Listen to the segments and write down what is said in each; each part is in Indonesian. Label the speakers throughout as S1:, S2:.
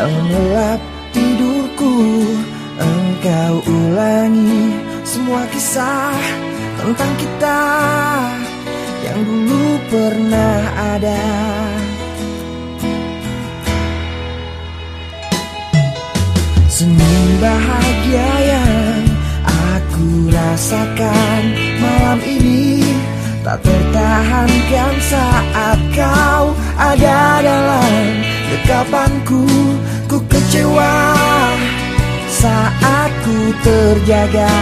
S1: Dalam gelap tidurku Engkau ulangi semua kisah tentang kita Yang dulu pernah ada. Senyum bahagia yang aku rasakan malam ini Tak tertahankan saat kau ada dalam dekapanku Ku kecewa saat ku terjaga.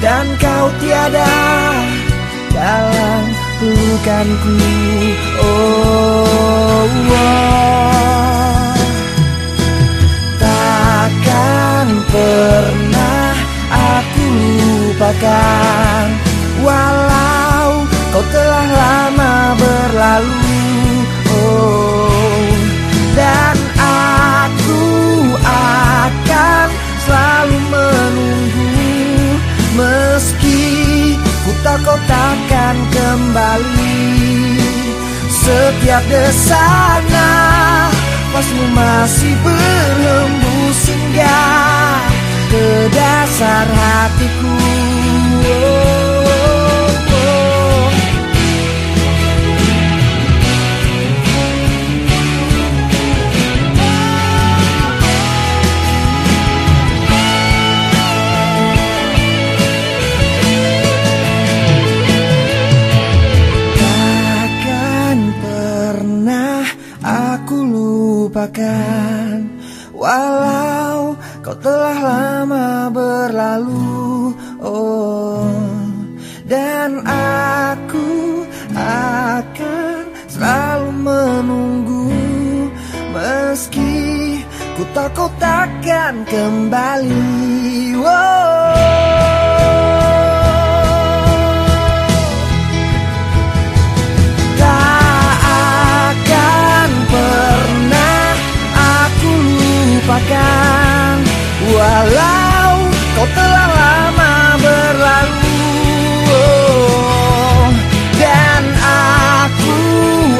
S1: Dan kau tiada dalam pelukanku. Oh, oh. Takkan pernah aku lupakan Setiap desana Pasmu masih berhembus lupakan. Walau kau telah lama berlalu Oh Dan aku akan selalu menunggu. Meski ku tak kau takkan kembali Tak Walau kau telah lama berlalu oh, Dan aku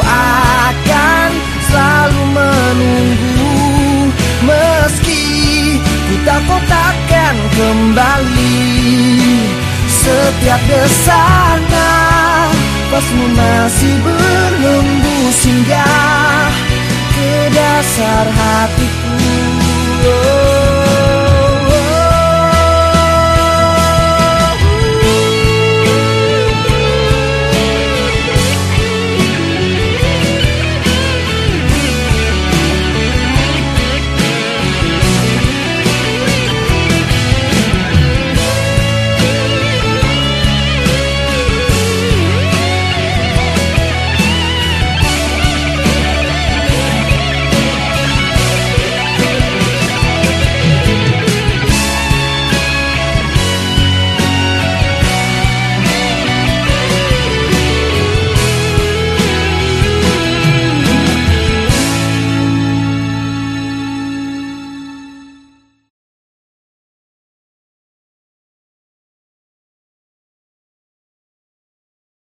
S1: akan selalu menunggu Meski ku tak takkan kembali Setiap desana Pasmu masih berhembus hingga ke dasar hatiku.